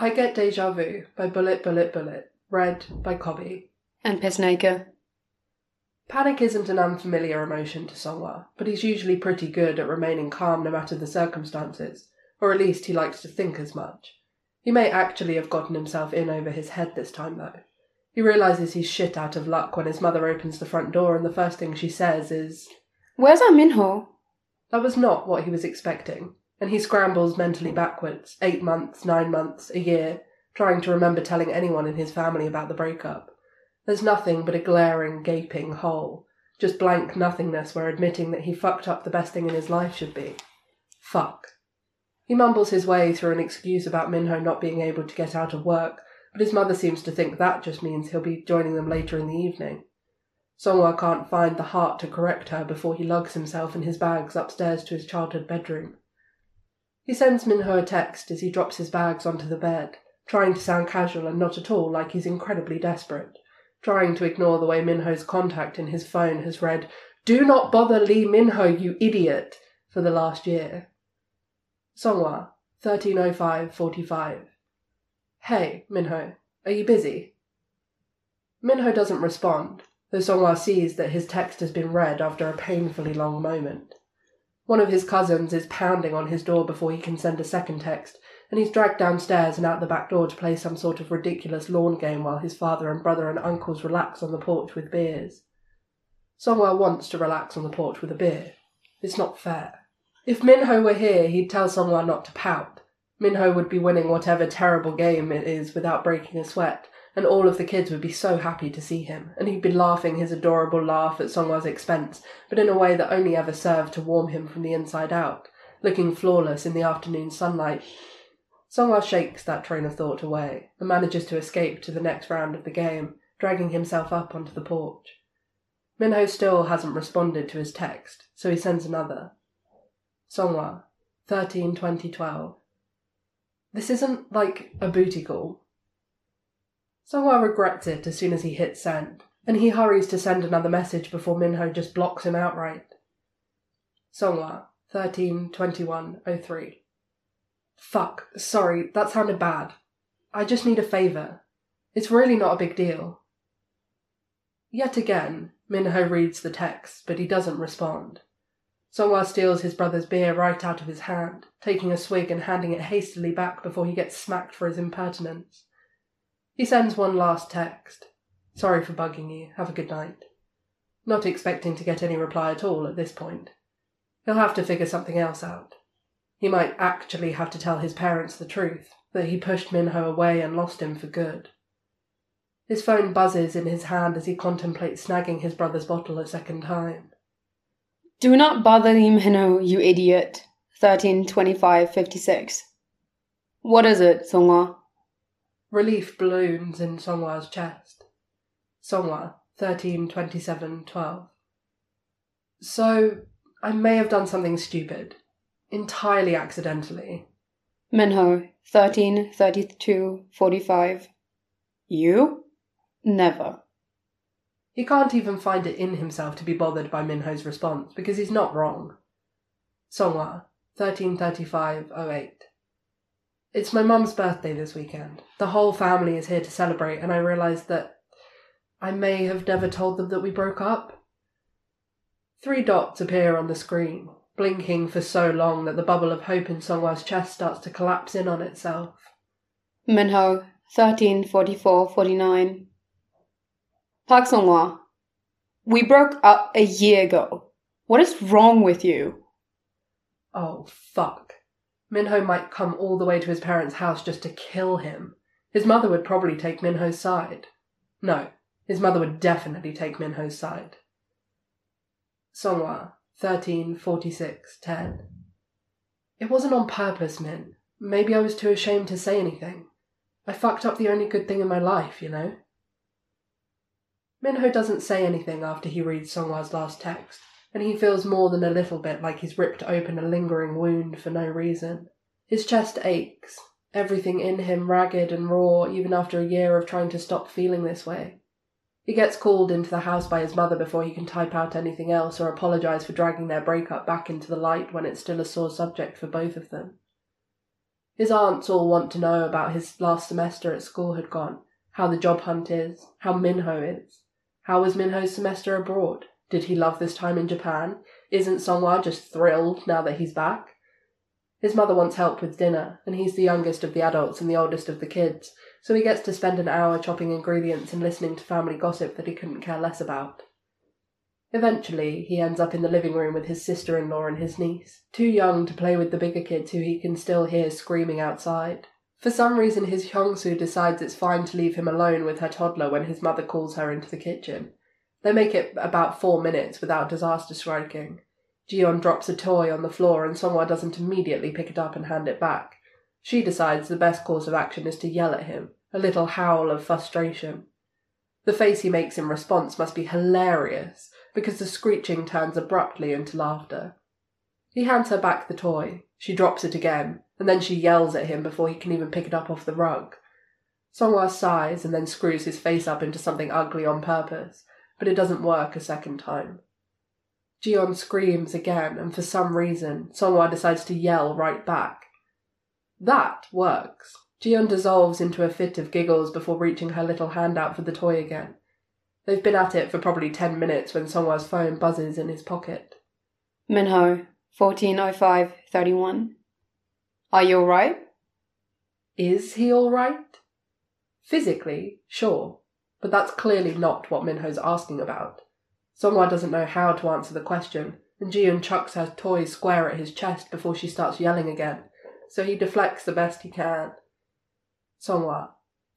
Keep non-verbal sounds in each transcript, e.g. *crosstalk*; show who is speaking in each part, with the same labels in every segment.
Speaker 1: I Get Deja Vu by Bullet Bullet Bullet, read by Cobby.
Speaker 2: And Pissmaker.
Speaker 1: Panic isn't an unfamiliar emotion to Seonghwa, but he's usually pretty good at remaining calm no matter the circumstances, or at least he likes to think as much. He may actually have gotten himself in over his head this time, though. He realizes he's shit out of luck when his mother opens the front door and the first thing she says is,
Speaker 2: Where's our Minho?
Speaker 1: That was not what he was expecting, and he scrambles mentally backwards, eight months, nine months, a year, trying to remember telling anyone in his family about the breakup. There's nothing but a glaring, gaping hole, just blank nothingness where admitting that he fucked up the best thing in his life should be. Fuck. He mumbles his way through an excuse about Minho not being able to get out of work, but his mother seems to think that just means he'll be joining them later in the evening. Seonghwa can't find the heart to correct her before he lugs himself and his bags upstairs to his childhood bedroom. He sends Minho a text as he drops his bags onto the bed, trying to sound casual and not at all like he's incredibly desperate, trying to ignore the way Minho's contact in his phone has read, Do not bother Lee Minho, you idiot, for the last year. Seonghwa, 130545. Hey, Minho, are you busy? Minho doesn't respond, though Seonghwa sees that his text has been read after a painfully long moment. One of his cousins is pounding on his door before he can send a second text, and he's dragged downstairs and out the back door to play some sort of ridiculous lawn game while his father and brother and uncles relax on the porch with beers. Seonghwa wants to relax on the porch with a beer. It's not fair. If Minho were here, he'd tell Seonghwa not to pout. Minho would be winning whatever terrible game it is without breaking a sweat, and all of the kids would be so happy to see him, and he'd be laughing his adorable laugh at Seonghwa's expense, but in a way that only ever served to warm him from the inside out, looking flawless in the afternoon sunlight. Seonghwa shakes that train of thought away, and manages to escape to the next round of the game, dragging himself up onto the porch. Minho still hasn't responded to his text, so he sends another. Seonghwa, 13 2012. This isn't like a booty call. Seonghwa regrets it as soon as he hits send, and he hurries to send another message before Minho just blocks him outright. Seonghwa, 132103. Fuck, sorry, that sounded bad. I just need a favour. It's really not a big deal. Yet again, Minho reads the text, but he doesn't respond. Seonghwa steals his brother's beer right out of his hand, taking a swig and handing it hastily back before he gets smacked for his impertinence. He sends one last text. Sorry for bugging you. Have a good night. Not expecting to get any reply at all at this point. He'll have to figure something else out. He might actually have to tell his parents the truth, that he pushed Minho away and lost him for good. His phone buzzes in his hand as he contemplates snagging his brother's bottle a second time.
Speaker 2: Do not bother Lee Minho, you idiot. 132556. What is it, Seonghwa?
Speaker 1: Relief balloons in Seonghwa's chest. Seonghwa, 132712. So, I may have done something stupid. Entirely accidentally.
Speaker 2: Minho, 133245. You? Never.
Speaker 1: He can't even find it in himself to be bothered by Minho's response, because he's not wrong. Seonghwa, 133508. It's my mum's birthday this weekend. The whole family is here to celebrate, and I realise that I may have never told them that we broke up. Three dots appear on the screen, blinking for so long that the bubble of hope in Seonghwa's chest starts to collapse in on itself.
Speaker 2: Minho, 134449. Park Seonghwa, we broke up a year ago. What is wrong with you?
Speaker 1: Oh, fuck. Minho might come all the way to his parents' house just to kill him. His mother would probably take Minho's side. No, his mother would definitely take Minho's side. Seonghwa, 134610. It wasn't on purpose, Min. Maybe I was too ashamed to say anything. I fucked up the only good thing in my life, you know? Minho doesn't say anything after he reads Seonghwa's last text and he feels more than a little bit like he's ripped open a lingering wound for no reason. His chest aches, everything in him ragged and raw, even after a year of trying to stop feeling this way. He gets called into the house by his mother before he can type out anything else or apologize for dragging their breakup back into the light when it's still a sore subject for both of them. His aunts all want to know about his last semester at school had gone, how the job hunt is, how Minho is. How was Minho's semester abroad? Did he love this time in Japan? Isn't Seonghwa just thrilled now that he's back? His mother wants help with dinner, and he's the youngest of the adults and the oldest of the kids, so he gets to spend an hour chopping ingredients and listening to family gossip that he couldn't care less about. Eventually, he ends up in the living room with his sister in law and his niece, too young to play with the bigger kids who he can still hear screaming outside. For some reason, his Hyungsu decides it's fine to leave him alone with her toddler when his mother calls her into the kitchen. They make it about four minutes without disaster striking. Jiyeon drops a toy on the floor and Seonghwa doesn't immediately pick it up and hand it back. She decides the best course of action is to yell at him, a little howl of frustration. The face he makes in response must be hilarious, because the screeching turns abruptly into laughter. He hands her back the toy. She drops it again, and then she yells at him before he can even pick it up off the rug. Seonghwa sighs and then screws his face up into something ugly on purpose, but it doesn't work a second time. Jiyeon screams again, and for some reason, Seonghwa decides to yell right back. That works. Jiyeon dissolves into a fit of giggles before reaching her little hand out for the toy again. They've been at it for probably ten minutes when Seonghwa's phone buzzes in his pocket.
Speaker 2: Minho, 140531. Are you alright?
Speaker 1: Is he alright? Physically, sure, but that's clearly not what Minho's asking about. Seonghwa doesn't know how to answer the question, and Jiyeon chucks her toy square at his chest before she starts yelling again, so he deflects the best he can. Seonghwa,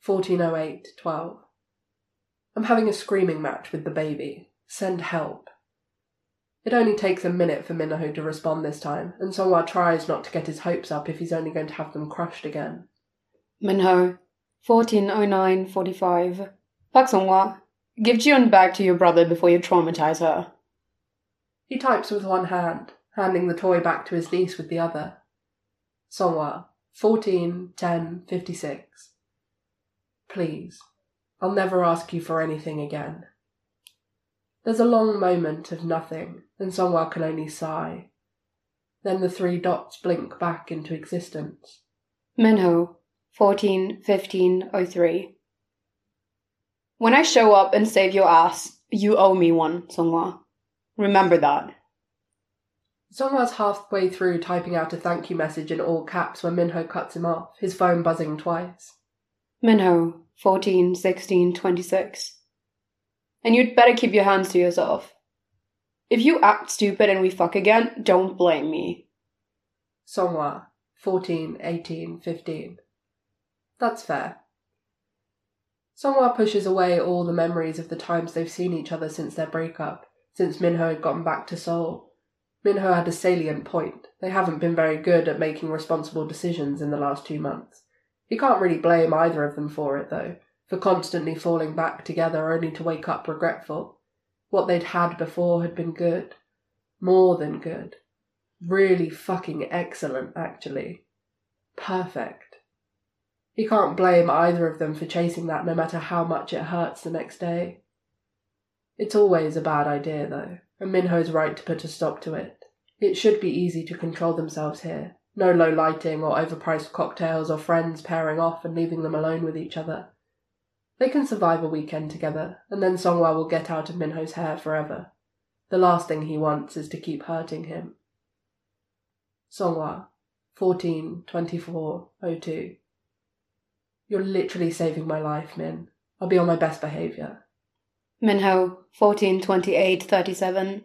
Speaker 1: 1408-12. I'm having a screaming match with the baby. Send help. It only takes a minute for Minho to respond this time, and Seonghwa tries not to get his hopes up if he's only going to have them crushed again.
Speaker 2: Minho, 140945. Park Seonghwa, give Jiyeon back to your brother before you traumatize her.
Speaker 1: He types with one hand, handing the toy back to his niece with the other. Seonghwa, 14 10 56. Please, I'll never ask you for anything again. There's a long moment of nothing, and Seonghwa can only sigh. Then the three dots blink back into existence.
Speaker 2: Minho, 141503. When I show up and save your ass, you owe me one, Seonghwa. Remember that.
Speaker 1: Seonghwa's halfway through typing out a thank you message in all caps when Minho cuts him off, his phone buzzing twice.
Speaker 2: Minho, 14, 16, 26. And you'd better keep your hands to yourself. If you act stupid and we fuck again, don't blame me.
Speaker 1: Seonghwa, 14, 18, 15. That's fair. Seonghwa pushes away all the memories of the times they've seen each other since their breakup, since Minho had gotten back to Seoul. Minho had a salient point. They haven't been very good at making responsible decisions in the last two months. He can't really blame either of them for it, though, for constantly falling back together only to wake up regretful. What they'd had before had been good. More than good. Really fucking excellent, actually. Perfect. He can't blame either of them for chasing that no matter how much it hurts the next day. It's always a bad idea, though, and Minho's right to put a stop to it. It should be easy to control themselves here. No low lighting or overpriced cocktails or friends pairing off and leaving them alone with each other. They can survive a weekend together, and then Seonghwa will get out of Minho's hair forever. The last thing he wants is to keep hurting him. Seonghwa, 14 24 02. You're literally saving my life, Min. I'll be on my best behaviour.
Speaker 2: Minho, 14, 28, 37.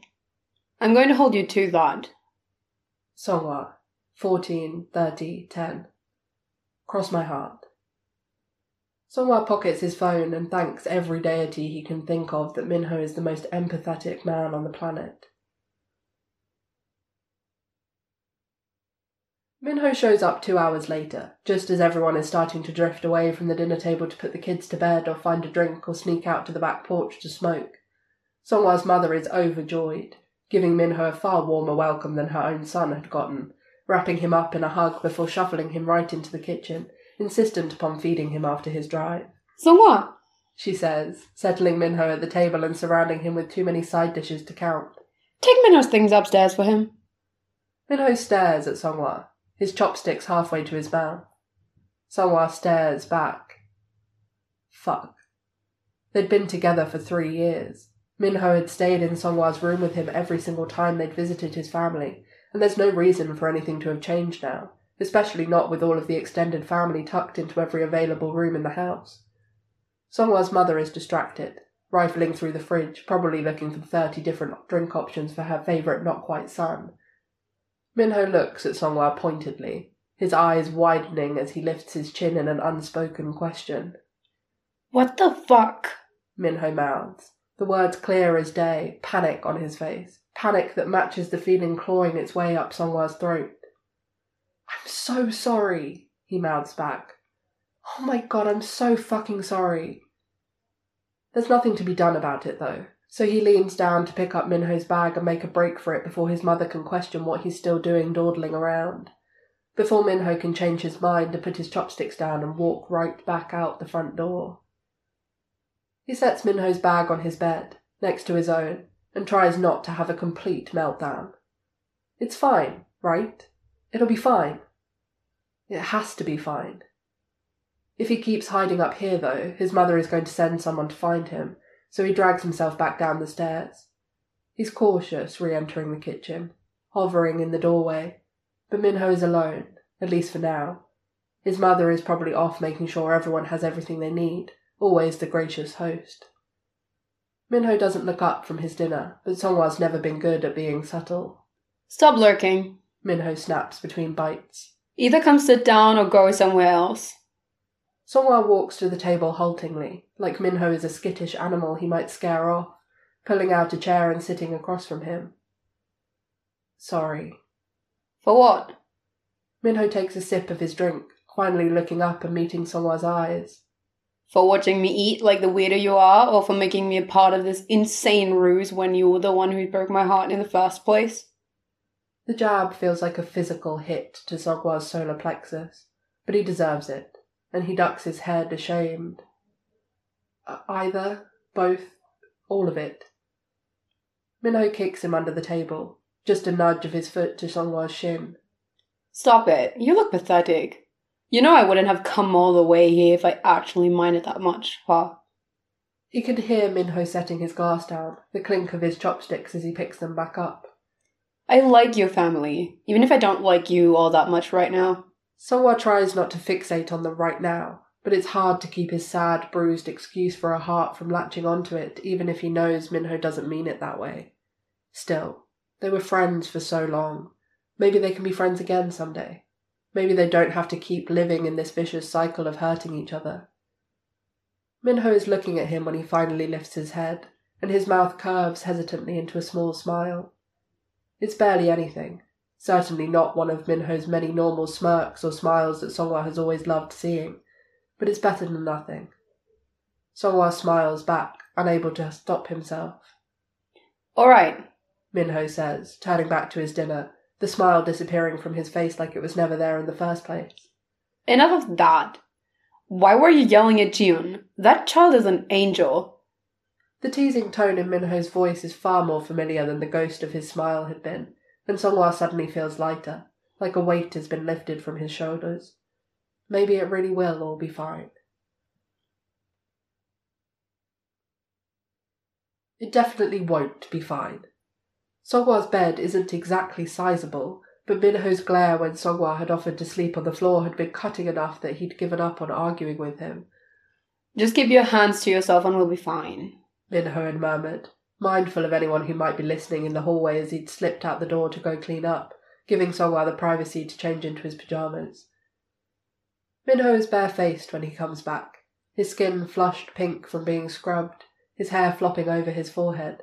Speaker 2: I'm going to hold you to that.
Speaker 1: Seonghwa, 14 30 10. Cross my heart. Seonghwa pockets his phone and thanks every deity he can think of that Minho is the most empathetic man on the planet. Minho shows up two hours later, just as everyone is starting to drift away from the dinner table to put the kids to bed or find a drink or sneak out to the back porch to smoke. Seonghwa's mother is overjoyed, giving Minho a far warmer welcome than her own son had gotten, wrapping him up in a hug before shuffling him right into the kitchen, insistent upon feeding him after his drive.
Speaker 2: Seonghwa,
Speaker 1: She says, settling Minho at the table and surrounding him with too many side dishes to count.
Speaker 2: take Minho's things upstairs for him.
Speaker 1: Minho stares at Seonghwa. His chopsticks halfway to his mouth. Seonghwa stares back. Fuck. They'd been together for three years. Minho had stayed in Seonghwa's room with him every single time they'd visited his family, and there's no reason for anything to have changed now, especially not with all of the extended family tucked into every available room in the house. Seonghwa's mother is distracted, rifling through the fridge, probably looking for thirty different drink options for her favourite not quite son. Minho looks at Seonghwa pointedly, his eyes widening as he lifts his chin in an unspoken question.
Speaker 2: What the fuck?
Speaker 1: Minho mouths, the words clear as day, panic on his face, panic that matches the feeling clawing its way up Seonghwa's throat. I'm so sorry, he mouths back. Oh my god, I'm so fucking sorry. There's nothing to be done about it, though, so he leans down to pick up Minho's bag and make a break for it before his mother can question what he's still doing dawdling around. Before Minho can change his mind to put his chopsticks down and walk right back out the front door. He sets Minho's bag on his bed, next to his own, and tries not to have a complete meltdown. It's fine, right? It'll be fine. It has to be fine. If he keeps hiding up here, though, his mother is going to send someone to find him, so he drags himself back down the stairs. He's cautious re entering the kitchen, hovering in the doorway, but Minho is alone, at least for now. His mother is probably off making sure everyone has everything they need, always the gracious host. Minho doesn't look up from his dinner, but Seonghwa's never been good at being subtle.
Speaker 2: Stop lurking.
Speaker 1: Minho snaps between bites.
Speaker 2: Either come sit down or go somewhere else.
Speaker 1: Seonghwa walks to the table haltingly, like Minho is a skittish animal he might scare off, pulling out a chair and sitting across from him. Sorry.
Speaker 2: For what?
Speaker 1: Minho takes a sip of his drink, finally looking up and meeting Seonghwa's eyes.
Speaker 2: For watching me eat like the weirdo you are, or for making me a part of this insane ruse when you were the one who broke my heart in the first place?
Speaker 1: The jab feels like a physical hit to Seonghwa's solar plexus, but he deserves it, and he ducks his head ashamed. Either, both, all of it. Minho kicks him under the table, just a nudge of his foot to Seonghwa's shin.
Speaker 2: Stop it. You look pathetic. You know I wouldn't have come all the way here if I actually minded that much, huh?
Speaker 1: He can hear Minho setting his glass down, the clink of his chopsticks as he picks them back up.
Speaker 2: I like your family, even if I don't like you all that much right now.
Speaker 1: Seonghwa tries not to fixate on the right now, but it's hard to keep his sad, bruised excuse for a heart from latching onto it, even if he knows Minho doesn't mean it that way. Still, they were friends for so long. Maybe they can be friends again someday. Maybe they don't have to keep living in this vicious cycle of hurting each other. Minho is looking at him when he finally lifts his head, and his mouth curves hesitantly into a small smile. It's barely anything, certainly not one of Minho's many normal smirks or smiles that Seonghwa has always loved seeing, but it's better than nothing. Seonghwa smiles back, unable to stop himself.
Speaker 2: All right,
Speaker 1: Minho says, turning back to his dinner the smile disappearing from his face like it was never there in the first place.
Speaker 2: Enough of that. Why were you yelling at June? That child is an angel.
Speaker 1: The teasing tone in Minho's voice is far more familiar than the ghost of his smile had been, and Seonghwa suddenly feels lighter, like a weight has been lifted from his shoulders. Maybe it really will all be fine. It definitely won't be fine. Seonghwa's bed isn't exactly sizable, but Minho's glare when Seonghwa had offered to sleep on the floor had been cutting enough that he'd given up on arguing with him.
Speaker 2: Just keep your hands to yourself and we'll be fine,
Speaker 1: Minho had murmured, mindful of anyone who might be listening in the hallway as he'd slipped out the door to go clean up, giving Seonghwa the privacy to change into his pyjamas. Minho is barefaced when he comes back, his skin flushed pink from being scrubbed, his hair flopping over his forehead.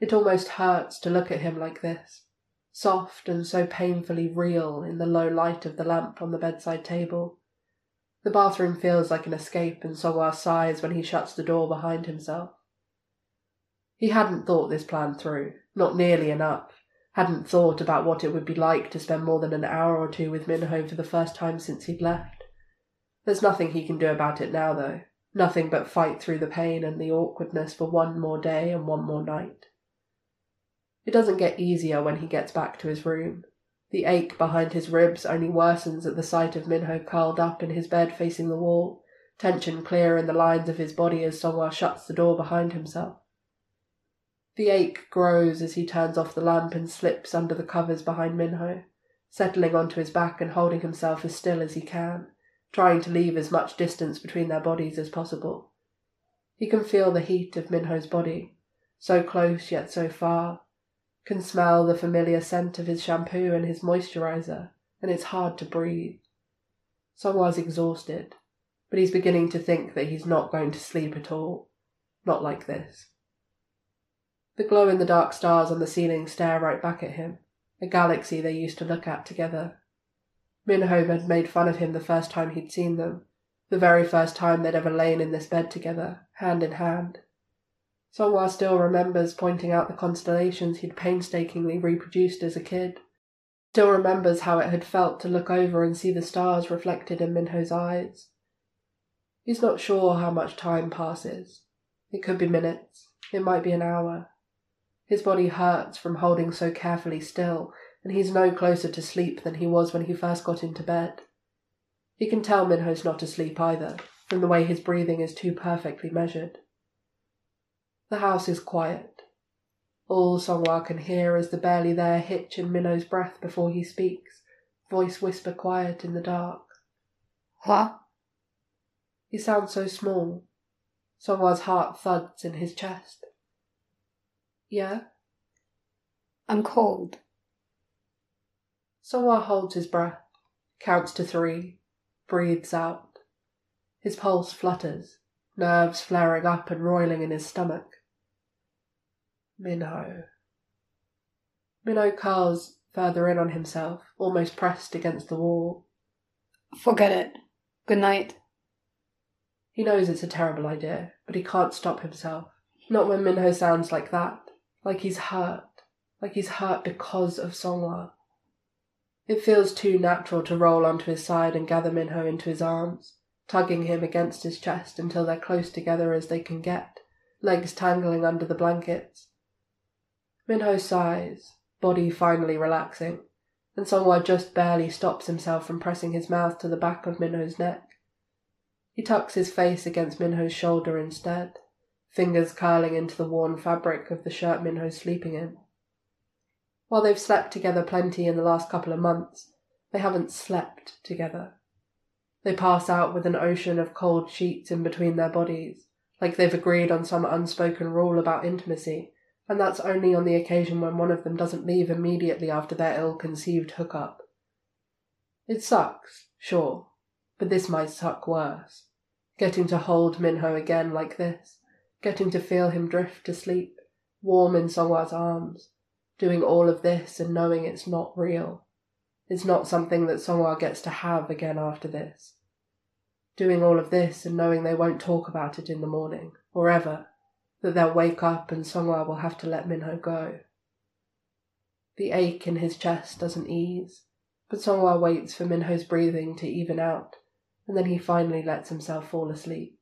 Speaker 1: It almost hurts to look at him like this, soft and so painfully real in the low light of the lamp on the bedside table. The bathroom feels like an escape, and Seonghwa sighs when he shuts the door behind himself. He hadn't thought this plan through, not nearly enough, hadn't thought about what it would be like to spend more than an hour or two with Minho for the first time since he'd left. There's nothing he can do about it now, though, nothing but fight through the pain and the awkwardness for one more day and one more night. It doesn't get easier when he gets back to his room. The ache behind his ribs only worsens at the sight of Minho curled up in his bed facing the wall, tension clear in the lines of his body as Seonghwa shuts the door behind himself. The ache grows as he turns off the lamp and slips under the covers behind Minho, settling onto his back and holding himself as still as he can, trying to leave as much distance between their bodies as possible. He can feel the heat of Minho's body, so close yet so far, can smell the familiar scent of his shampoo and his moisturizer, and it's hard to breathe. Seonghwa's exhausted, but he's beginning to think that he's not going to sleep at all. Not like this. The glow in the dark stars on the ceiling stare right back at him, a galaxy they used to look at together. Minho had made fun of him the first time he'd seen them, the very first time they'd ever lain in this bed together, hand in hand. Seonghwa still remembers pointing out the constellations he'd painstakingly reproduced as a kid. Still remembers how it had felt to look over and see the stars reflected in Minho's eyes. He's not sure how much time passes. It could be minutes. It might be an hour. His body hurts from holding so carefully still, and he's no closer to sleep than he was when he first got into bed. He can tell Minho's not asleep either, from the way his breathing is too perfectly measured. The house is quiet. All Seonghwa can hear is the barely there hitch in Minho's breath before he speaks, voice whisper quiet in the dark.
Speaker 2: Huh?
Speaker 1: He sounds so small. Seonghwa's heart thuds in his chest. Yeah?
Speaker 2: I'm cold.
Speaker 1: Seonghwa holds his breath, counts to three, breathes out. His pulse flutters, nerves flaring up and roiling in his stomach. Minho. Minho curls further in on himself, almost pressed against the wall.
Speaker 2: Forget it. Good night.
Speaker 1: He knows it's a terrible idea, but he can't stop himself. Not when Minho sounds like that. Like he's hurt. Like he's hurt because of Seonghwa. It feels too natural to roll onto his side and gather Minho into his arms, tugging him against his chest until they're close together as they can get, legs tangling under the blankets. Minho sighs, body finally relaxing, and Seonghwa just barely stops himself from pressing his mouth to the back of Minho's neck. He tucks his face against Minho's shoulder instead, fingers curling into the worn fabric of the shirt Minho's sleeping in. While they've slept together plenty in the last couple of months, they haven't slept together. They pass out with an ocean of cold sheets in between their bodies, like they've agreed on some unspoken rule about intimacy and that's only on the occasion when one of them doesn't leave immediately after their ill conceived hookup. It sucks, sure, but this might suck worse. Getting to hold Minho again like this, getting to feel him drift to sleep, warm in Seonghwa's arms, doing all of this and knowing it's not real. It's not something that Seonghwa gets to have again after this. Doing all of this and knowing they won't talk about it in the morning, or ever, that they'll wake up and Seonghwa will have to let Minho go. The ache in his chest doesn't ease, but Seonghwa waits for Minho's breathing to even out, and then he finally lets himself fall asleep.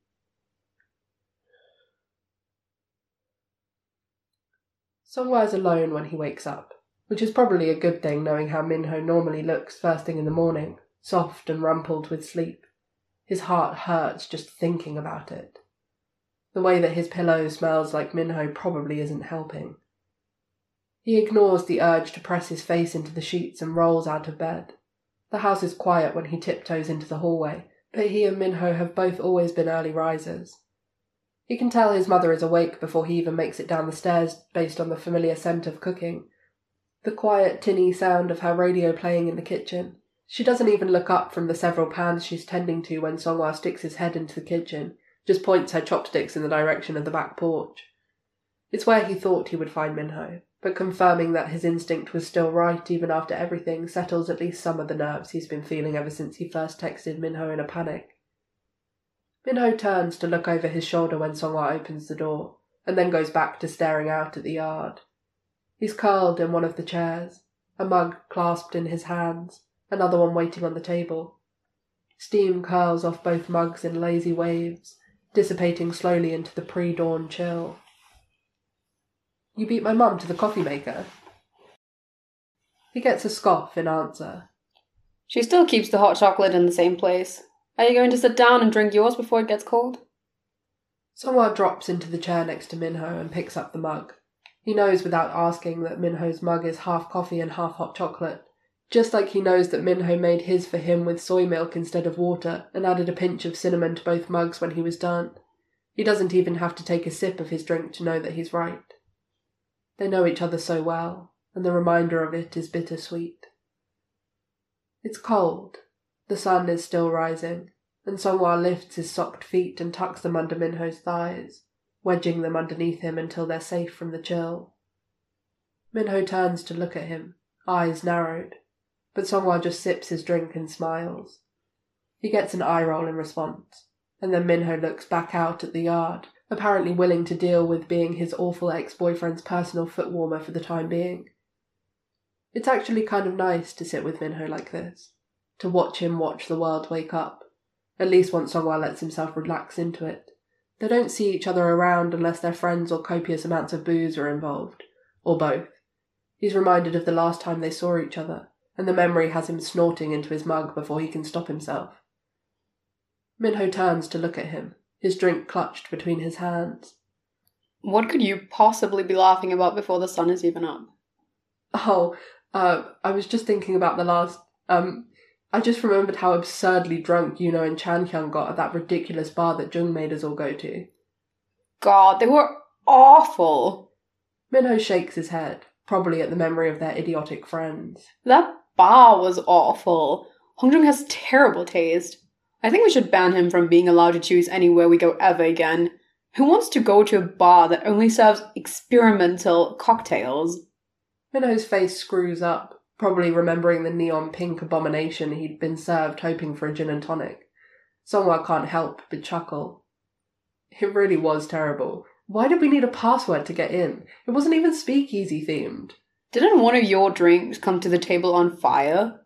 Speaker 1: Seonghwa is alone when he wakes up, which is probably a good thing knowing how Minho normally looks first thing in the morning, soft and rumpled with sleep. His heart hurts just thinking about it. The way that his pillow smells like Minho probably isn't helping. He ignores the urge to press his face into the sheets and rolls out of bed. The house is quiet when he tiptoes into the hallway, but he and Minho have both always been early risers. He can tell his mother is awake before he even makes it down the stairs based on the familiar scent of cooking. The quiet, tinny sound of her radio playing in the kitchen. She doesn't even look up from the several pans she's tending to when Seonghwa sticks his head into the kitchen just points her chopsticks in the direction of the back porch. It's where he thought he would find Minho, but confirming that his instinct was still right even after everything settles at least some of the nerves he's been feeling ever since he first texted Minho in a panic. Minho turns to look over his shoulder when Seonghwa opens the door, and then goes back to staring out at the yard. He's curled in one of the chairs, a mug clasped in his hands, another one waiting on the table. Steam curls off both mugs in lazy waves, dissipating slowly into the pre dawn chill. You beat my mum to the coffee maker? He gets a scoff in answer.
Speaker 2: She still keeps the hot chocolate in the same place. Are you going to sit down and drink yours before it gets cold?
Speaker 1: Seonghwa drops into the chair next to Minho and picks up the mug. He knows without asking that Minho's mug is half coffee and half hot chocolate, just like he knows that Minho made his for him with soy milk instead of water and added a pinch of cinnamon to both mugs when he was done. He doesn't even have to take a sip of his drink to know that he's right. They know each other so well, and the reminder of it is bittersweet. It's cold. The sun is still rising, and Seonghwa lifts his socked feet and tucks them under Minho's thighs, wedging them underneath him until they're safe from the chill. Minho turns to look at him, eyes narrowed, but Seonghwa just sips his drink and smiles. He gets an eye roll in response, and then Minho looks back out at the yard, apparently willing to deal with being his awful ex-boyfriend's personal foot warmer for the time being. It's actually kind of nice to sit with Minho like this, to watch him watch the world wake up, at least once Seonghwa lets himself relax into it. They don't see each other around unless they're friends or copious amounts of booze are involved, or both. He's reminded of the last time they saw each other, and the memory has him snorting into his mug before he can stop himself. Minho turns to look at him, his drink clutched between his hands.
Speaker 2: What could you possibly be laughing about before the sun is even up?
Speaker 1: Oh, uh, I was just thinking about the last. Um, I just remembered how absurdly drunk Yunho and Chan Hyung got at that ridiculous bar that Joong made us all go to.
Speaker 2: God, they were awful.
Speaker 1: Minho shakes his head, probably at the memory of their idiotic friends.
Speaker 2: That bar was awful. Hongjoong has terrible taste. I think we should ban him from being allowed to choose anywhere we go ever again. Who wants to go to a bar that only serves experimental cocktails?
Speaker 1: Minho's face screws up, probably remembering the neon pink abomination he'd been served hoping for a gin and tonic. Seonghwa can't help but chuckle. It really was terrible. Why did we need a password to get in? It wasn't even speakeasy themed.
Speaker 2: Didn't one of your drinks come to the table on fire?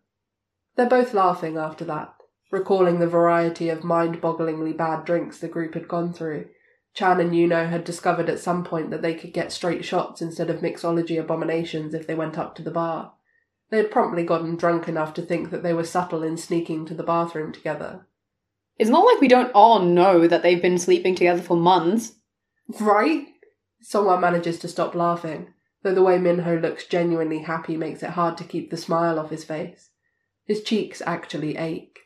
Speaker 1: They're both laughing after that, recalling the variety of mind bogglingly bad drinks the group had gone through. Chan and Yunho had discovered at some point that they could get straight shots instead of mixology abominations if they went up to the bar. They had promptly gotten drunk enough to think that they were subtle in sneaking to the bathroom together.
Speaker 2: It's not like we don't all know that they've been sleeping together for months.
Speaker 1: Right? Someone manages to stop laughing, though the way Minho looks genuinely happy makes it hard to keep the smile off his face. His cheeks actually ache.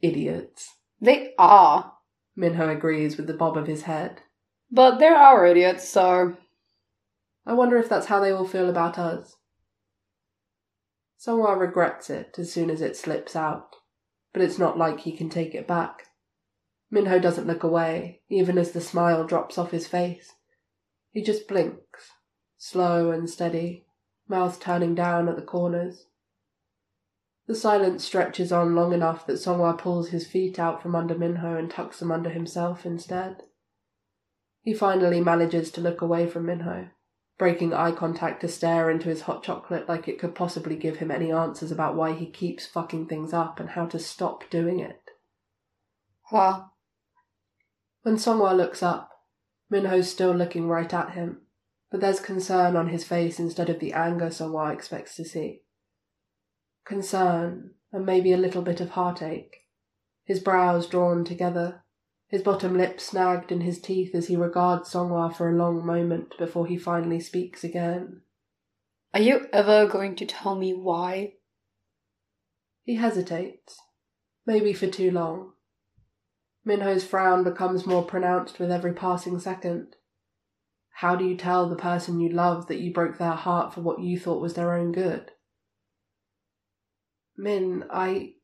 Speaker 1: Idiots.
Speaker 2: They are.
Speaker 1: Minho agrees with the bob of his head.
Speaker 2: But they're our idiots, so.
Speaker 1: I wonder if that's how they all feel about us. Seonghwa regrets it as soon as it slips out, but it's not like he can take it back. Minho doesn't look away, even as the smile drops off his face. He just blinks, slow and steady, mouth turning down at the corners. The silence stretches on long enough that Seonghwa pulls his feet out from under Minho and tucks them under himself instead. He finally manages to look away from Minho, breaking eye contact to stare into his hot chocolate like it could possibly give him any answers about why he keeps fucking things up and how to stop doing it.
Speaker 2: Well,
Speaker 1: When Seonghwa looks up, Minho's still looking right at him, but there's concern on his face instead of the anger Seonghwa expects to see. Concern, and maybe a little bit of heartache. His brows drawn together, his bottom lip snagged in his teeth as he regards Seonghwa for a long moment before he finally speaks again.
Speaker 2: are you ever going to tell me why?
Speaker 1: He hesitates, maybe for too long. Minho's frown becomes more pronounced with every passing second. How do you tell the person you love that you broke their heart for what you thought was their own good? Min, I.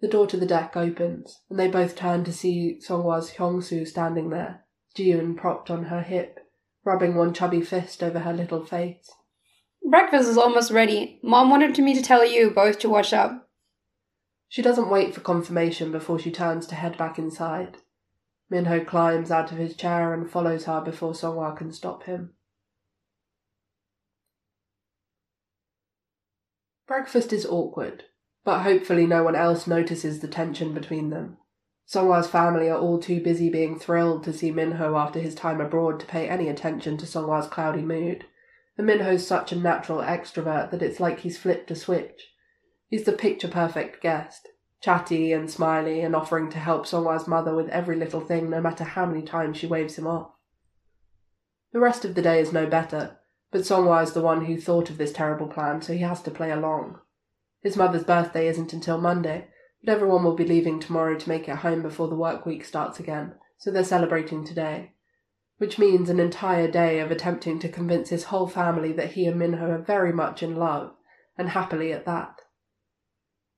Speaker 1: The door to the deck opens, and they both turn to see Seonghwa's Hyungsu standing there, Jiun propped on her hip, rubbing one chubby fist over her little face.
Speaker 2: Breakfast is almost ready. Mom wanted me to tell you both to wash up.
Speaker 1: She doesn't wait for confirmation before she turns to head back inside. Minho climbs out of his chair and follows her before Seonghwa can stop him. Breakfast is awkward, but hopefully no one else notices the tension between them. Seonghwa's family are all too busy being thrilled to see Minho after his time abroad to pay any attention to Seonghwa's cloudy mood, And Minho's such a natural extrovert that it's like he's flipped a switch. He's the picture perfect guest, chatty and smiley and offering to help Seonghwa's mother with every little thing no matter how many times she waves him off. The rest of the day is no better, but Seonghwa is the one who thought of this terrible plan, so he has to play along. His mother's birthday isn't until Monday, but everyone will be leaving tomorrow to make it home before the work week starts again, so they're celebrating today. Which means an entire day of attempting to convince his whole family that he and Minho are very much in love, and happily at that.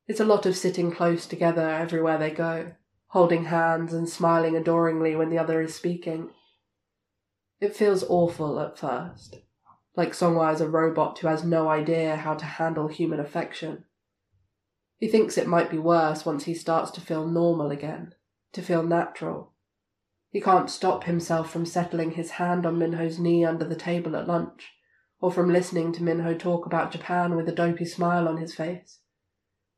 Speaker 1: It's a lot of sitting close together everywhere they go, holding hands and smiling adoringly when the other is speaking. It feels awful at first, like Seonghwa is a robot who has no idea how to handle human affection. He thinks it might be worse once he starts to feel normal again, to feel natural. He can't stop himself from settling his hand on Minho's knee under the table at lunch, or from listening to Minho talk about Japan with a dopey smile on his face.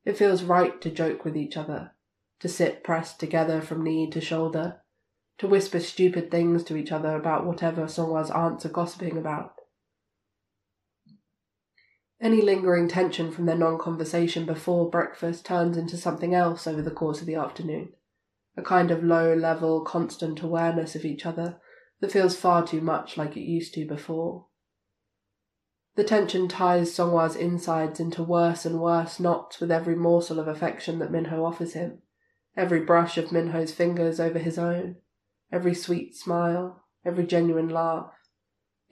Speaker 1: It feels right to joke with each other, to sit pressed together from knee to shoulder, to whisper stupid things to each other about whatever Seonghwa's aunts are gossiping about. Any lingering tension from their non conversation before breakfast turns into something else over the course of the afternoon. A kind of low level, constant awareness of each other that feels far too much like it used to before. The tension ties Seonghwa's insides into worse and worse knots with every morsel of affection that Minho offers him, every brush of Minho's fingers over his own, every sweet smile, every genuine laugh.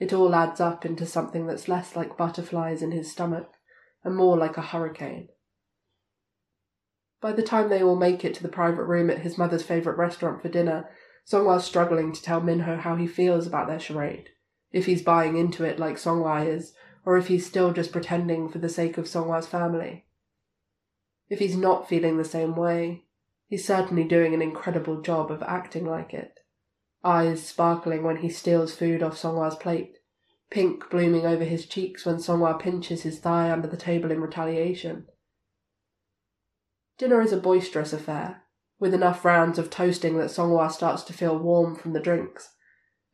Speaker 1: It all adds up into something that's less like butterflies in his stomach and more like a hurricane. By the time they all make it to the private room at his mother's favourite restaurant for dinner, Seonghwa's struggling to tell Minho how he feels about their charade, if he's buying into it like Seonghwa is, or if he's still just pretending for the sake of Seonghwa's family. If he's not feeling the same way, he's certainly doing an incredible job of acting like it eyes sparkling when he steals food off Seonghwa's plate, pink blooming over his cheeks when Seonghwa pinches his thigh under the table in retaliation. Dinner is a boisterous affair, with enough rounds of toasting that Seonghwa starts to feel warm from the drinks.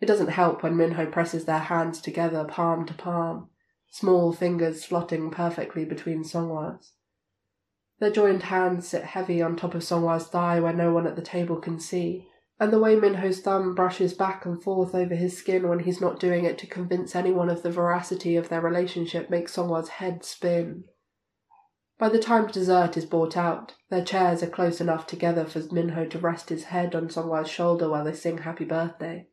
Speaker 1: It doesn't help when Minho presses their hands together, palm to palm, small fingers slotting perfectly between Seonghwa's. Their joined hands sit heavy on top of Seonghwa's thigh where no one at the table can see, and the way Minho's thumb brushes back and forth over his skin when he's not doing it to convince anyone of the veracity of their relationship makes Seonghwa's head spin. By the time dessert is brought out, their chairs are close enough together for Minho to rest his head on Seonghwa's shoulder while they sing happy birthday.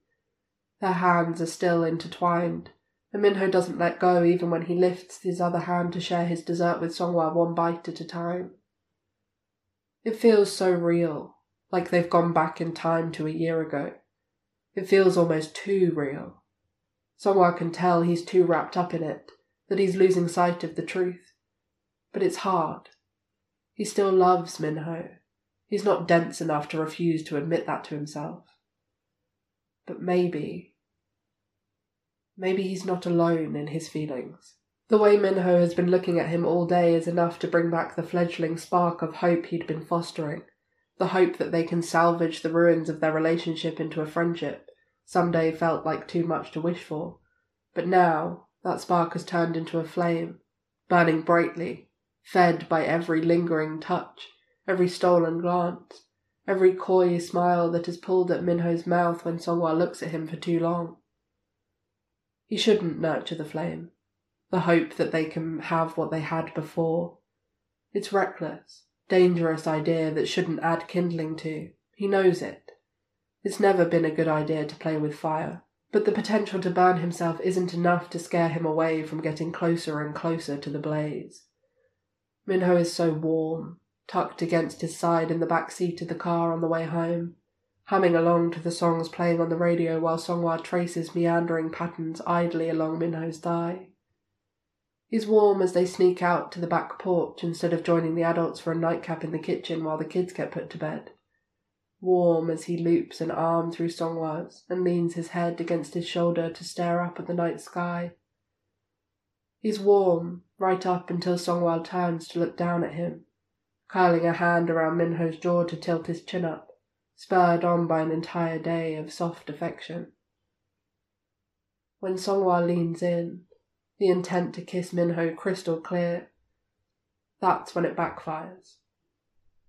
Speaker 1: Their hands are still intertwined, and Minho doesn't let go even when he lifts his other hand to share his dessert with Seonghwa one bite at a time. It feels so real, like they've gone back in time to a year ago. It feels almost too real. Seonghwa can tell he's too wrapped up in it, that he's losing sight of the truth. But it's hard. He still loves Minho. He's not dense enough to refuse to admit that to himself. But maybe, maybe he's not alone in his feelings. The way Minho has been looking at him all day is enough to bring back the fledgling spark of hope he'd been fostering the hope that they can salvage the ruins of their relationship into a friendship someday felt like too much to wish for. But now that spark has turned into a flame, burning brightly, fed by every lingering touch, every stolen glance, every coy smile that is pulled at Minho's mouth when Seonghwa looks at him for too long. He shouldn't nurture the flame, the hope that they can have what they had before. It's reckless dangerous idea that shouldn't add kindling to. He knows it. It's never been a good idea to play with fire, but the potential to burn himself isn't enough to scare him away from getting closer and closer to the blaze. Minho is so warm, tucked against his side in the back seat of the car on the way home, humming along to the songs playing on the radio while Seonghwa traces meandering patterns idly along Minho's thigh. He's warm as they sneak out to the back porch instead of joining the adults for a nightcap in the kitchen while the kids get put to bed. Warm as he loops an arm through Seonghwa's and leans his head against his shoulder to stare up at the night sky. He's warm right up until Seonghwa turns to look down at him, curling a hand around Minho's jaw to tilt his chin up, spurred on by an entire day of soft affection. When Seonghwa leans in, the intent to kiss Minho crystal clear. That's when it backfires.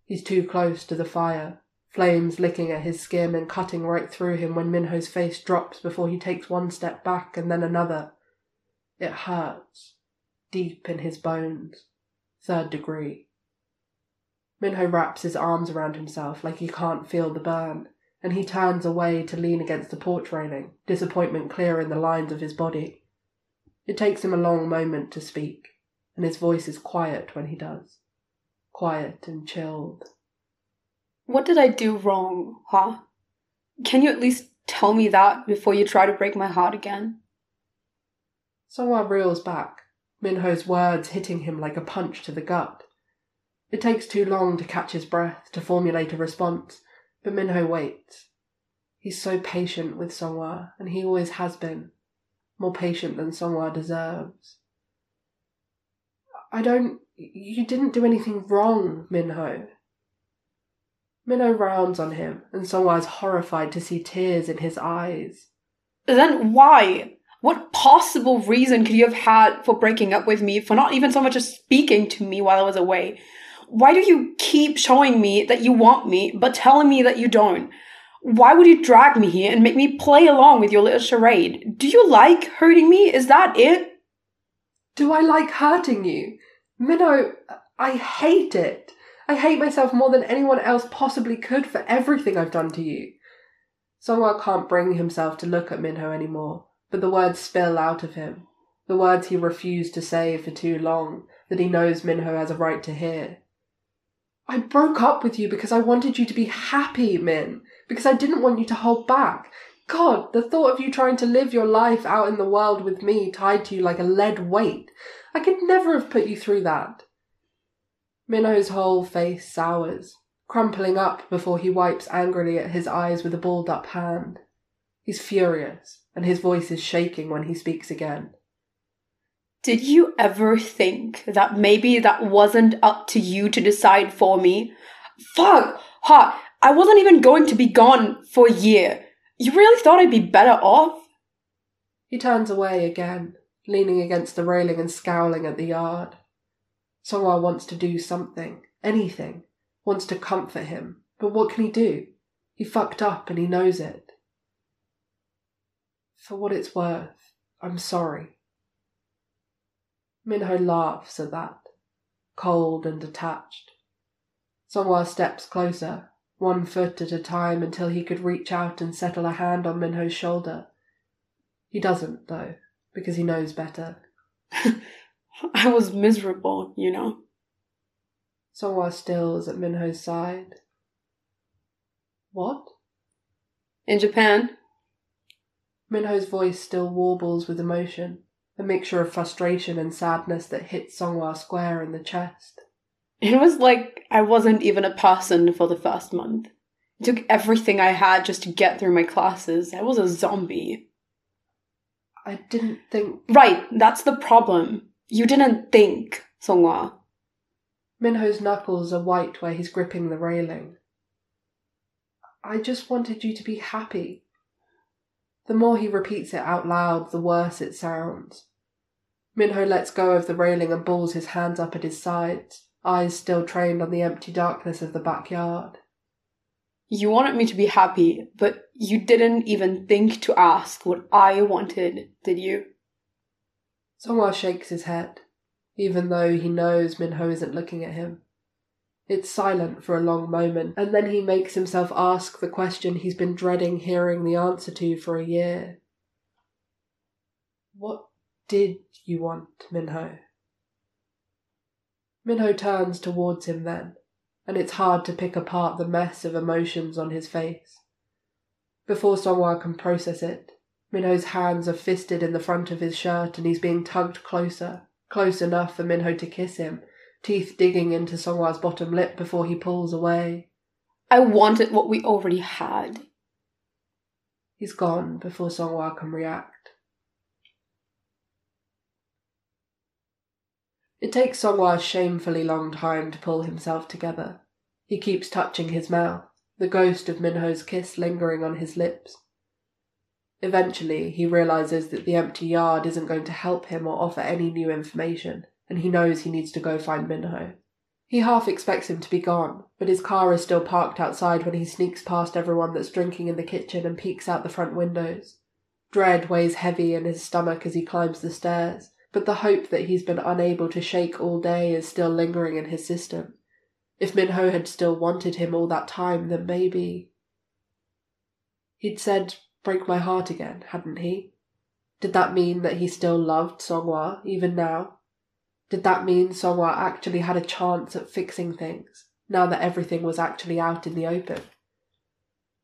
Speaker 1: He's too close to the fire, flames licking at his skin and cutting right through him when Minho's face drops before he takes one step back and then another. It hurts, deep in his bones, third degree. Minho wraps his arms around himself like he can't feel the burn, and he turns away to lean against the porch railing, disappointment clear in the lines of his body. It takes him a long moment to speak, and his voice is quiet when he does. Quiet and chilled.
Speaker 2: What did I do wrong, huh? Can you at least tell me that before you try to break my heart again?
Speaker 1: Seonghwa reels back, Minho's words hitting him like a punch to the gut. It takes too long to catch his breath, to formulate a response, but Minho waits. He's so patient with Seonghwa, and he always has been. More patient than Seonghwa deserves. I don't. You didn't do anything wrong, Minho. Minho rounds on him, and Seonghwa is horrified to see tears in his eyes.
Speaker 2: Then why? What possible reason could you have had for breaking up with me, for not even so much as speaking to me while I was away? Why do you keep showing me that you want me, but telling me that you don't? Why would you drag me here and make me play along with your little charade? Do you like hurting me? Is that it?
Speaker 1: Do I like hurting you? Minho, I hate it. I hate myself more than anyone else possibly could for everything I've done to you. Seonghwa can't bring himself to look at Minho anymore, but the words spill out of him. The words he refused to say for too long, that he knows Minho has a right to hear. I broke up with you because I wanted you to be happy, Min, because I didn't want you to hold back. God, the thought of you trying to live your life out in the world with me tied to you like a lead weight. I could never have put you through that. Minho's whole face sours, crumpling up before he wipes angrily at his eyes with a balled up hand. He's furious, and his voice is shaking when he speaks again.
Speaker 2: Did you ever think that maybe that wasn't up to you to decide for me? Fuck! Ha! I wasn't even going to be gone for a year. You really thought I'd be better off?
Speaker 1: He turns away again, leaning against the railing and scowling at the yard. Seonghwa wants to do something, anything, wants to comfort him, but what can he do? He fucked up and he knows it. For what it's worth, I'm sorry. Minho laughs at that, cold and detached. Seonghwa steps closer, one foot at a time until he could reach out and settle a hand on Minho's shoulder. He doesn't, though, because he knows better. *laughs*
Speaker 2: I was miserable, you know.
Speaker 1: Seonghwa stills at Minho's side. What?
Speaker 2: In Japan.
Speaker 1: Minho's voice still warbles with emotion a mixture of frustration and sadness that hit Seonghwa square in the chest.
Speaker 2: It was like I wasn't even a person for the first month. It took everything I had just to get through my classes. I was a zombie.
Speaker 1: I didn't think.
Speaker 2: Right, that's the problem. You didn't think, Seonghwa.
Speaker 1: Minho's knuckles are white where he's gripping the railing. I just wanted you to be happy. The more he repeats it out loud, the worse it sounds. Minho lets go of the railing and balls his hands up at his sides, eyes still trained on the empty darkness of the backyard.
Speaker 2: You wanted me to be happy, but you didn't even think to ask what I wanted, did you?
Speaker 1: Seonghwa shakes his head, even though he knows Minho isn't looking at him. It's silent for a long moment, and then he makes himself ask the question he's been dreading hearing the answer to for a year. What did you want, Minho? Minho turns towards him then, and it's hard to pick apart the mess of emotions on his face. Before Seonghwa can process it, Minho's hands are fisted in the front of his shirt and he's being tugged closer, close enough for Minho to kiss him, teeth digging into Seonghwa's bottom lip before he pulls away.
Speaker 2: I wanted what we already had.
Speaker 1: He's gone before Seonghwa can react. It takes Seonghwa a shamefully long time to pull himself together. He keeps touching his mouth, the ghost of Minho's kiss lingering on his lips. Eventually, he realizes that the empty yard isn't going to help him or offer any new information, and he knows he needs to go find Minho. He half expects him to be gone, but his car is still parked outside when he sneaks past everyone that's drinking in the kitchen and peeks out the front windows. Dread weighs heavy in his stomach as he climbs the stairs, but the hope that he's been unable to shake all day is still lingering in his system. If Minho had still wanted him all that time, then maybe. He'd said, break my heart again, hadn't he? Did that mean that he still loved Seonghwa, even now? Did that mean Seonghwa actually had a chance at fixing things, now that everything was actually out in the open?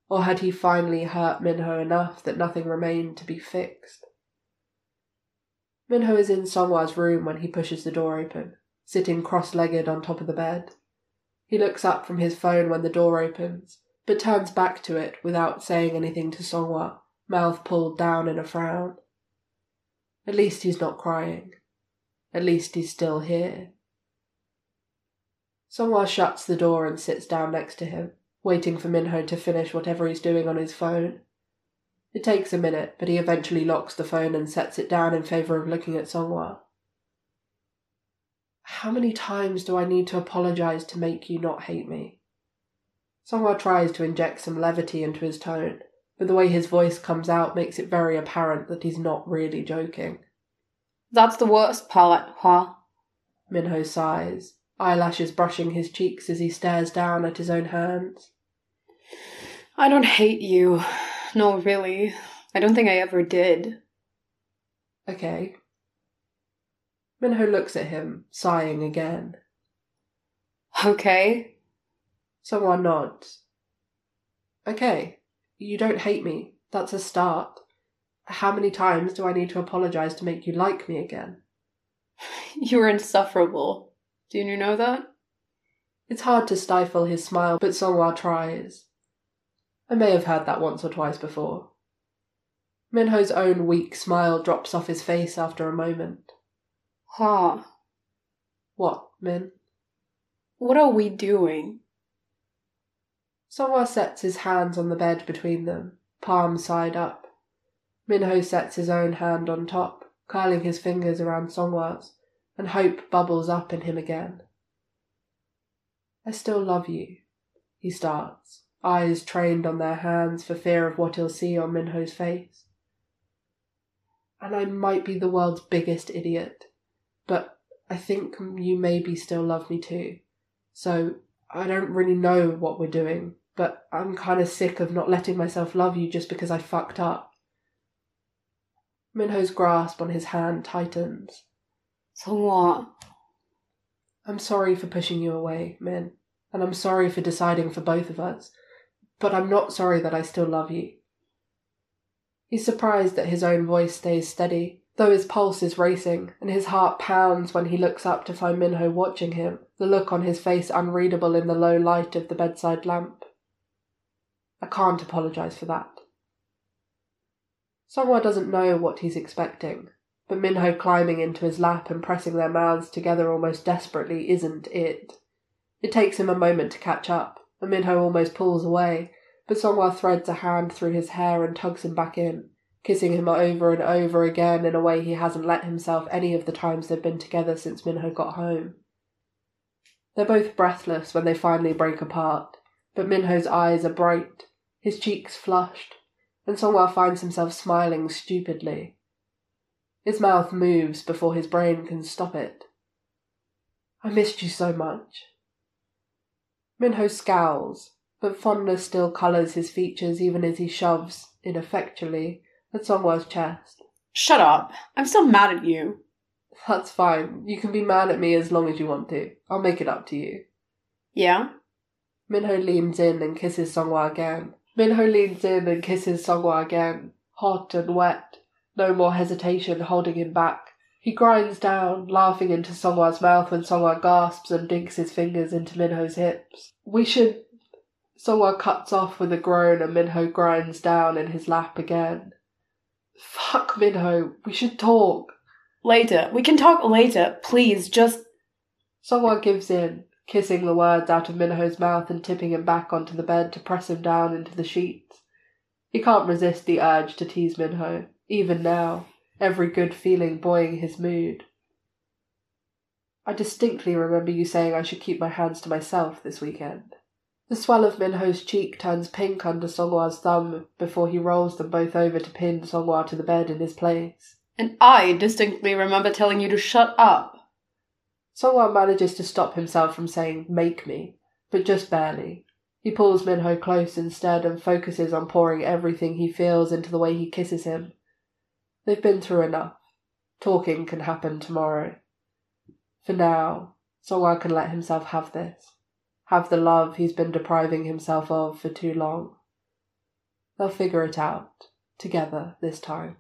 Speaker 1: Or had he finally hurt Minho enough that nothing remained to be fixed? Minho is in Seonghwa's room when he pushes the door open, sitting cross legged on top of the bed. He looks up from his phone when the door opens, but turns back to it without saying anything to Seonghwa, mouth pulled down in a frown. At least he's not crying. At least he's still here. Seonghwa shuts the door and sits down next to him waiting for Minho to finish whatever he's doing on his phone. It takes a minute, but he eventually locks the phone and sets it down in favor of looking at Seonghwa. How many times do I need to apologize to make you not hate me? Seonghwa tries to inject some levity into his tone, but the way his voice comes out makes it very apparent that he's not really joking.
Speaker 2: That's the worst part, Hwa.
Speaker 1: Minho sighs, eyelashes brushing his cheeks as he stares down at his own hands.
Speaker 2: I don't hate you. No, really. I don't think I ever did.
Speaker 1: Okay. Minho looks at him, sighing again.
Speaker 2: Okay.
Speaker 1: Seonghwa nods. Okay. You don't hate me. That's a start. How many times do I need to apologize to make you like me again? *laughs*
Speaker 2: You're insufferable. Do you know that?
Speaker 1: It's hard to stifle his smile, but Seonghwa tries. I may have heard that once or twice before. Minho's own weak smile drops off his face after a moment.
Speaker 2: Ha.
Speaker 1: What, Min?
Speaker 2: What are we doing?
Speaker 1: Seonghwa sets his hands on the bed between them, palm side up. Minho sets his own hand on top, curling his fingers around Seonghwa's and hope bubbles up in him again. I still love you, he starts, eyes trained on their hands for fear of what he'll see on Minho's face. And I might be the world's biggest idiot, but I think you maybe still love me too. So I don't really know what we're doing, but I'm kind of sick of not letting myself love you just because I fucked up. Minho's grasp on his hand tightens.
Speaker 2: So what?
Speaker 1: I'm sorry for pushing you away, Min, and I'm sorry for deciding for both of us, but I'm not sorry that I still love you. He's surprised that his own voice stays steady, though his pulse is racing, and his heart pounds when he looks up to find Minho watching him, the look on his face unreadable in the low light of the bedside lamp. I can't apologize for that. Seonghwa doesn't know what he's expecting, but Minho climbing into his lap and pressing their mouths together almost desperately isn't it. It takes him a moment to catch up, Minho almost pulls away, but Seonghwa threads a hand through his hair and tugs him back in, kissing him over and over again in a way he hasn't let himself any of the times they've been together since Minho got home. They're both breathless when they finally break apart, but Minho's eyes are bright, his cheeks flushed, and Seonghwa finds himself smiling stupidly. His mouth moves before his brain can stop it. I missed you so much. Minho scowls, but fondness still colours his features even as he shoves, ineffectually, at Seonghwa's chest.
Speaker 2: Shut up. I'm still mad at you.
Speaker 1: That's fine. You can be mad at me as long as you want to. I'll make it up to you.
Speaker 2: Yeah?
Speaker 1: Minho leans in and kisses Seonghwa again. Minho leans in and kisses Seonghwa again, hot and wet, no more hesitation holding him back. He grinds down, laughing into Seonghwa's mouth when Seonghwa gasps and dinks his fingers into Minho's hips. We should. Seonghwa cuts off with a groan and Minho grinds down in his lap again. Fuck, Minho, we should talk.
Speaker 2: Later. We can talk later. Please, just.
Speaker 1: Seonghwa gives in, kissing the words out of Minho's mouth and tipping him back onto the bed to press him down into the sheets. He can't resist the urge to tease Minho, even now, every good feeling buoying his mood. I distinctly remember you saying I should keep my hands to myself this weekend. The swell of Minho's cheek turns pink under Seonghwa's thumb before he rolls them both over to pin Seonghwa to the bed in his place.
Speaker 2: And I distinctly remember telling you to shut up.
Speaker 1: Seonghwa manages to stop himself from saying, make me, but just barely. He pulls Minho close instead and focuses on pouring everything he feels into the way he kisses him. They've been through enough. Talking can happen tomorrow. For now, Seonghwa can let himself have this. Have the love he's been depriving himself of for too long. They'll figure it out, together this time.